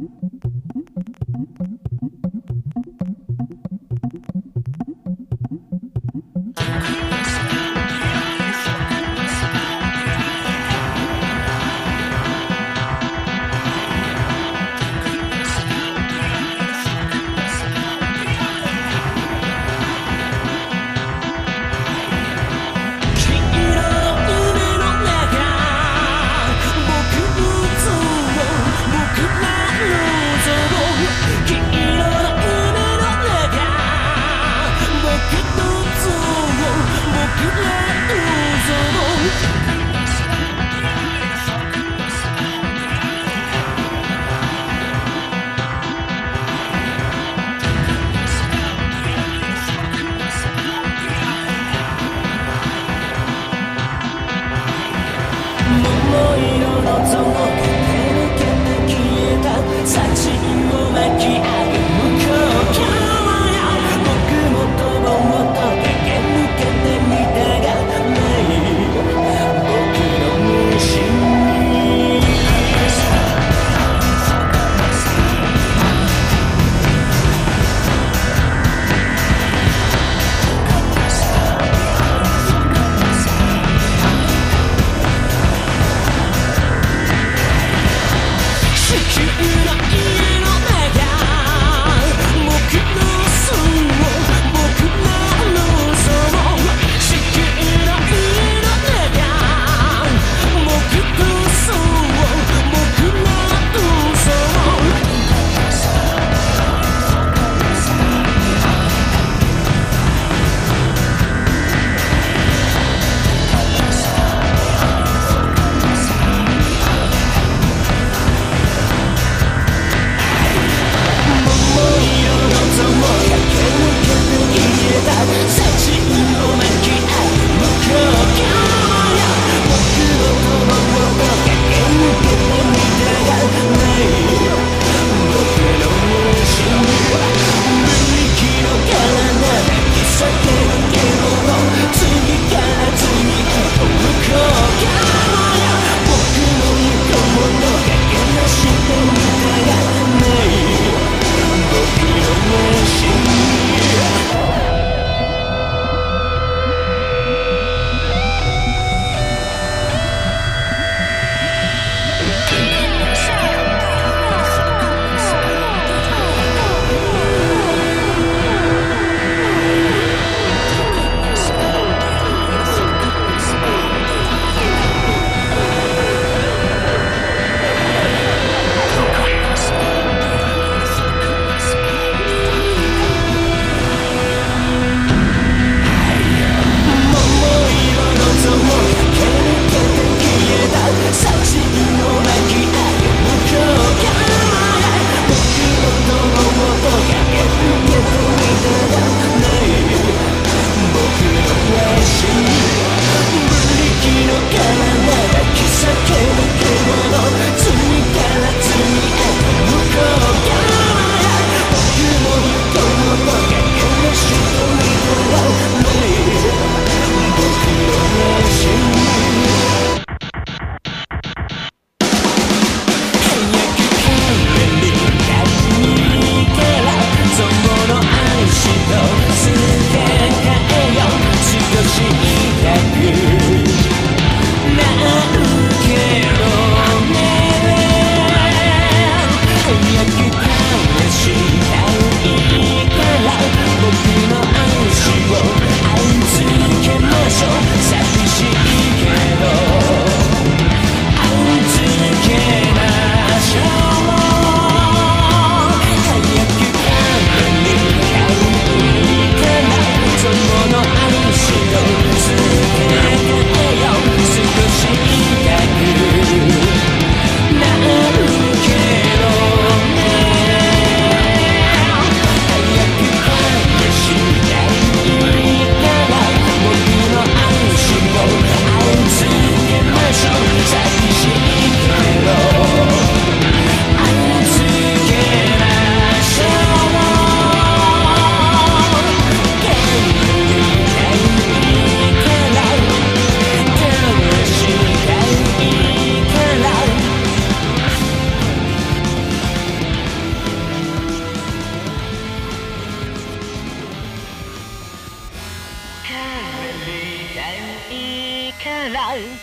Mm-hmm.